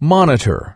Monitor.